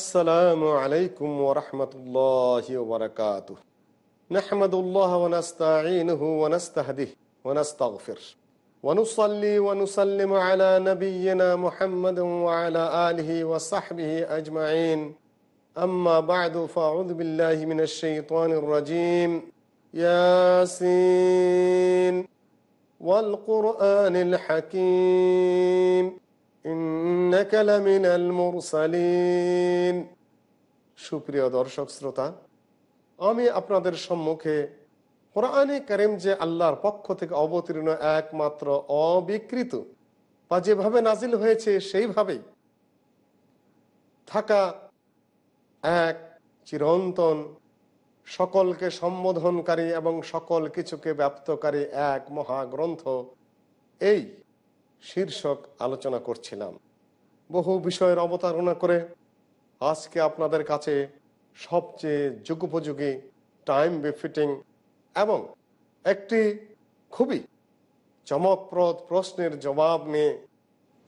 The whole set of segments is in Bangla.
السلام عليكم ورحمة الله وبركاته. نحمد الله ونستعينه ونستهديه ونستغفر ونصلي ونسلم على نبينا محمد وعلى آله وصحبه أجمعين. أما بعد فأعوذ بالله من الشيطان الرجيم. ياسين والقرآن الحكيم. সুপ্রিয় দর্শক শ্রোতা, আমি আপনাদের সম্মুখে কোরআনে কারিম যে আল্লাহর পক্ষ থেকে অবতীর্ণ একমাত্র অবিকৃত বা যেভাবে নাজিল হয়েছে সেইভাবেই থাকা এক চিরন্তন, সকলকে সম্বোধনকারী এবং সকল কিছুকে ব্যপ্তকারী এক মহাগ্রন্থ। এই শীর্ষক আলোচনা করছিলাম। বহু বিষয়ের অবতারণা করে আজকে আপনাদের কাছে সবচেয়ে যুগোপযোগী টাইম বেফিটিং এবং একটি খুবই চমকপ্রদ প্রশ্নের জবাব নিয়ে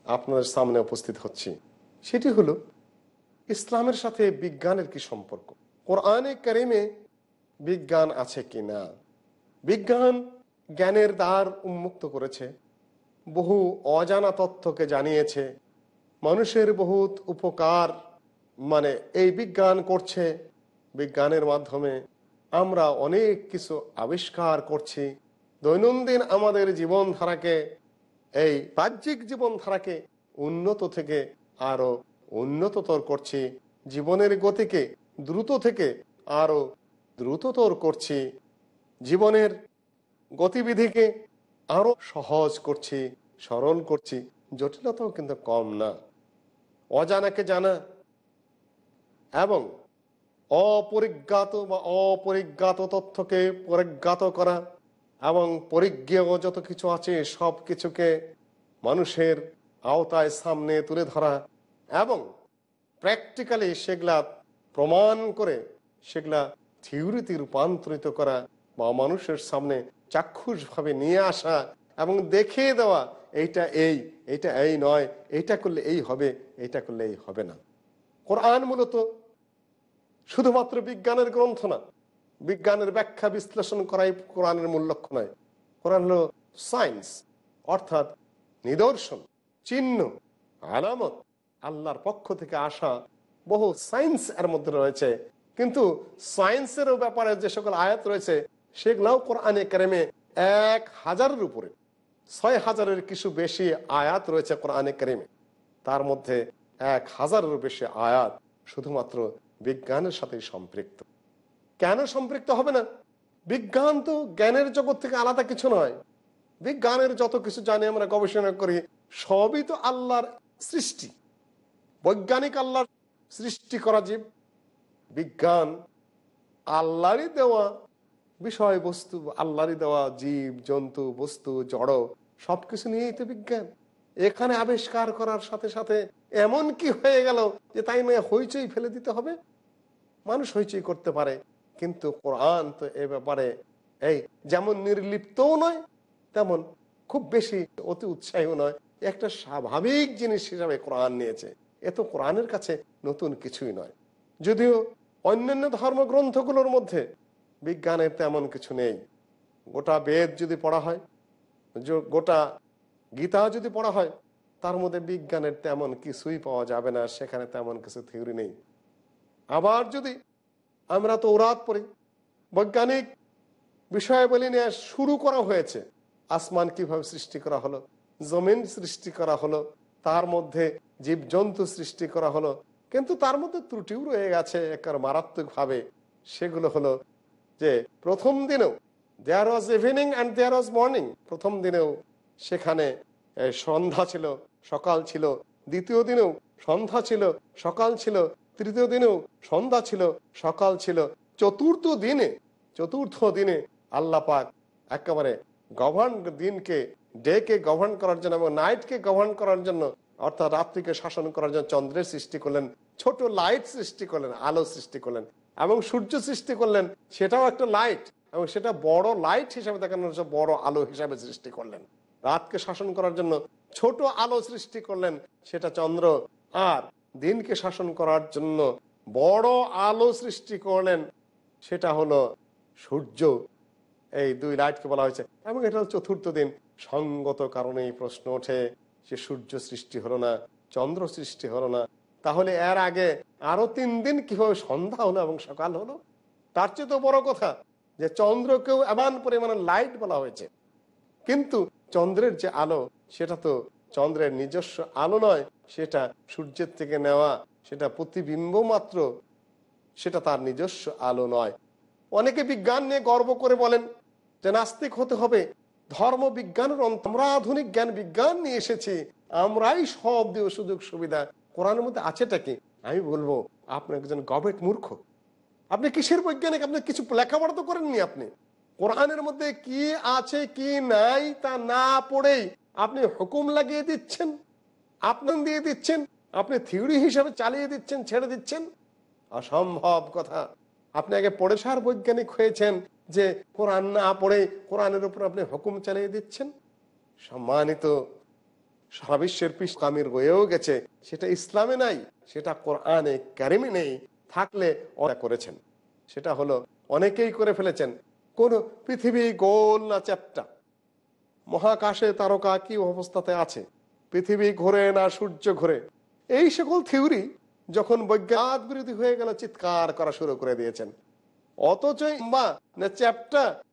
আপনাদের সামনে উপস্থিত হচ্ছি। সেটি হলো, ইসলামের সাথে বিজ্ঞানের কি সম্পর্ক? কোরআনে কারিমে বিজ্ঞান আছে কি না বিজ্ঞান জ্ঞানের দ্বার উন্মুক্ত করেছে। বহু অজানা তথ্যকে জানিয়েছে। মানুষের বহুত উপকার মানে এই বিজ্ঞান করছে। বিজ্ঞানের মাধ্যমে আমরা অনেক কিছু আবিষ্কার করছি। দৈনন্দিন আমাদের জীবনধারাকে, এই বাহ্যিক জীবনধারাকে উন্নত থেকে আরও উন্নততর করছি। জীবনের গতিকে দ্রুত থেকে আরও দ্রুততর করছি। জীবনের গতিবিধিকে আরও সহজ করছি, সরল করছি, জটিলতাও কিন্তু কম না। অজানাকে জানা এবং অপরিজ্ঞাত বা অপরিজ্ঞাত তথ্যকে পরিজ্ঞাত করা এবং পরিজ্ঞেয় যত কিছু আছে সব কিছুকে মানুষের আওতায় সামনে তুলে ধরা এবং প্র্যাকটিক্যালি সেগুলা প্রমাণ করে সেগুলা থিওরিতে রূপান্তরিত করা বা মানুষের সামনে চাক্ষুষভাবে নিয়ে আসা এবং দেখিয়ে দেওয়া, এইটা এই এইটা এই নয়, এইটা করলে এই হবে, এইটা করলে এই হবে না। কোরআন মূলত শুধুমাত্র বিজ্ঞানের গ্রন্থ না, বিজ্ঞানের ব্যাখ্যা বিশ্লেষণ করাই কোরআনের মূল লক্ষ্য নয়। কোরআন হল সায়েন্স, অর্থাৎ নিদর্শন, চিহ্ন, আলামত, আল্লাহর পক্ষ থেকে আসা বহু সায়েন্স এর মধ্যে রয়েছে। কিন্তু সায়েন্সেরও ব্যাপারে যে সকল আয়াত রয়েছে সেগুলাও কোরআনে কারেমে এক হাজারের উপরে, ছয় হাজারের কিছু বেশি আয়াত রয়েছে কোরআনে কারিমে। তার মধ্যে এক হাজারের বেশি আয়াত শুধুমাত্র বিজ্ঞানের সাথে সম্পৃক্ত। কেন সম্পৃক্ত হবে না? বিজ্ঞান তো জ্ঞানের জগৎ থেকে আলাদা কিছু নয়। বিজ্ঞানের যত কিছু জানি আমরা গবেষণা করি, সবই তো আল্লাহর সৃষ্টি। বৈজ্ঞানিক আল্লাহর সৃষ্টি করা জীব। বিজ্ঞান আল্লাহরই দেওয়া বিষয়বস্তু, আল্লাহরই দেওয়া, জীব, জন্তু, বস্তু, জড়, সবকিছু নিয়েই তো বিজ্ঞান। এখানে আবিষ্কার করার সাথে সাথে এমন কি হয়ে গেল যে তাই নয়, হইচই ফেলে দিতে হবে? মানুষ হইচই করতে পারে, কিন্তু কোরআন তো এ ব্যাপারে, এই যেমন নির্লিপ্তও নয়, তেমন খুব বেশি অতি উৎসাহীও নয়। একটা স্বাভাবিক জিনিস হিসাবে কোরআন নিয়েছে, এ তো কোরআনের কাছে নতুন কিছুই নয়। যদিও অন্যান্য ধর্মগ্রন্থগুলোর মধ্যে বিজ্ঞানের তেমন কিছু নেই। গোটা বেদ যদি পড়া হয় গোটা গীতা যদি পড়া হয়, তার মধ্যে বিজ্ঞানের তেমন কিছুই পাওয়া যাবে না, সেখানে তেমন কিছু থিওরি নেই। আবার যদি আমরা তো ওরাত পড়ি, বৈজ্ঞানিক বিষয়াবলী নিয়ে শুরু করা হয়েছে, আসমান কীভাবে সৃষ্টি করা হলো, জমিন সৃষ্টি করা হলো, তার মধ্যে জীবজন্তু সৃষ্টি করা হলো, কিন্তু তার মধ্যে ত্রুটিও রয়ে গেছে, একবার মারাত্মকভাবে। সেগুলো হলো যে প্রথম দিনেও there was evening and there was morning প্রথম দিনেও সেখানে সন্ধ্যা ছিল, সকাল ছিল, দ্বিতীয় দিনেও সন্ধ্যা ছিল, সকাল ছিল, তৃতীয় দিনেও সন্ধ্যা ছিল, সকাল ছিল, চতুর্থ দিনে চতুর্থ দিনে আল্লাহ পাক একেবারে গভর্ন দিনকে ডেকে গভর্ন করার জন্য এবং নাইটকে গভর্ন করার জন্য, অর্থাৎ রাত্রিকে শাসন করার জন্য চন্দ্রের সৃষ্টি করলেন, ছোট লাইট সৃষ্টি করলেন, আলো সৃষ্টি করলেন। এবং সূর্য সৃষ্টি করলেন, সেটাও একটা লাইট এবং সেটা বড় লাইট হিসাবে দেখানো হচ্ছে বড় আলো হিসাবে সৃষ্টি করলেন। রাতকে শাসন করার জন্য ছোট আলো সৃষ্টি করলেন, সেটা চন্দ্র। আর দিনকে শাসন করার জন্য বড় আলো সৃষ্টি করলেন, সেটা হলো সূর্য। এই দুই লাইটকে বলা হয়েছে। এবং এটা হলো চতুর্থ দিন। সঙ্গত কারণে এই প্রশ্ন ওঠে যে সূর্য সৃষ্টি হলো না, চন্দ্র সৃষ্টি হলো না তাহলে এর আগে আরও তিন দিন কীভাবে সন্ধ্যা হলো এবং সকাল হলো? তার চেয়ে তো বড় কথা যে চন্দ্রকেও এমন পরিমাণে লাইট বলা হয়েছে। কিন্তু চন্দ্রের যে আলো, সেটা তো চন্দ্রের নিজস্ব আলো নয়, সেটা সূর্যের থেকে নেওয়া, সেটা প্রতিবিম্ব মাত্র, সেটা তার নিজস্ব আলো নয়। অনেকে বিজ্ঞান নিয়ে গর্ব করে বলেন যে নাস্তিক হতে হবে। ধর্ম বিজ্ঞানের আমরা আধুনিক জ্ঞান বিজ্ঞান নিয়ে এসেছি। আমরাই সব দিয়ে সুযোগ সুবিধা কোরআনের মধ্যে আছেটা কি? আমি বলব, আপনি একজন গবেট মূর্খ। আপনি কিসের বৈজ্ঞানিক? আপনি কিছু লেখাপড়া তো করেননি আপনি। কোরআনের মধ্যে কি আছে, কি নাই, তা না পড়েই আপনি হুকুম লাগিয়ে দিচ্ছেন আপনার দিয়ে দিচ্ছেন, আপনি থিওরি হিসাবে চালিয়ে দিচ্ছেন, ছেড়ে দিচ্ছেন? অসম্ভব কথা। আপনি আগে পড়ে সার বৈজ্ঞানিক হয়েছেন যে কোরআন না পড়ে কোরআনের উপর আপনি হুকুম চালিয়ে দিচ্ছেন? সম্মানিত সারা বিশ্বের পিসকামির হয়েও গেছে। সেটা ইসলামে নাই, সেটা কোরআনে ক্যারিমে নেই। থাকলে ওরা করেছেন। সেটা হলো, অনেকেই করে ফেলেছেন। কোন পৃথিবী গোল না চ্যাপ্টা। মহাকাশে তারকা কি অবস্থাতে আছে? পৃথিবী ঘোরে না সূর্য ঘোরে? এই সকল থিওরি যখন বৈজ্ঞানিক বিরোধী হয়ে গেল, চিৎকার করা শুরু করে দিয়েছেন। অথচ বা না চ্যাপ্টা